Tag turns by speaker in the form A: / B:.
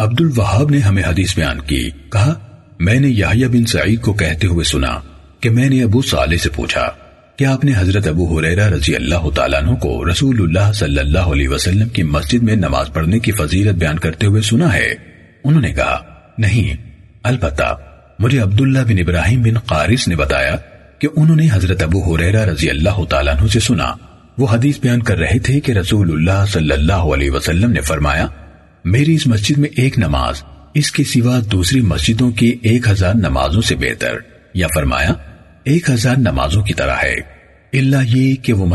A: عبد الوہاب نے ہمیں حدیث بیان کی، کہا، میں نے یحییٰ بن سعید کو کہتے ہوئے سنا کہ میں نے ابو صالح سے پوچھا کہ آپ نے حضرت ابو حریرہ رضی اللہ تعالیٰ عنہ کو رسول اللہ صلی اللہ علیہ وسلم کی مسجد میں نماز پڑھنے کی فضیلت بیان کرتے ہوئے سنا ہے؟ انہوں نے کہا، نہیں، البتہ مجھے عبداللہ بن ابراہیم بن قارث نے بتایا کہ انہوں نے حضرت ابو حریرہ رضی اللہ تعالیٰ عنہ سے سنا۔ وہ حدیث بیان کر میری اس مسجد میں ایک نماز، اس کے سوا دوسری مسجدوں کی ایک ہزار نمازوں سے بہتر۔ یا فرمایا، ایک ہزار نمازوں کی طرح ہے۔ اللہ یہ کہ وہ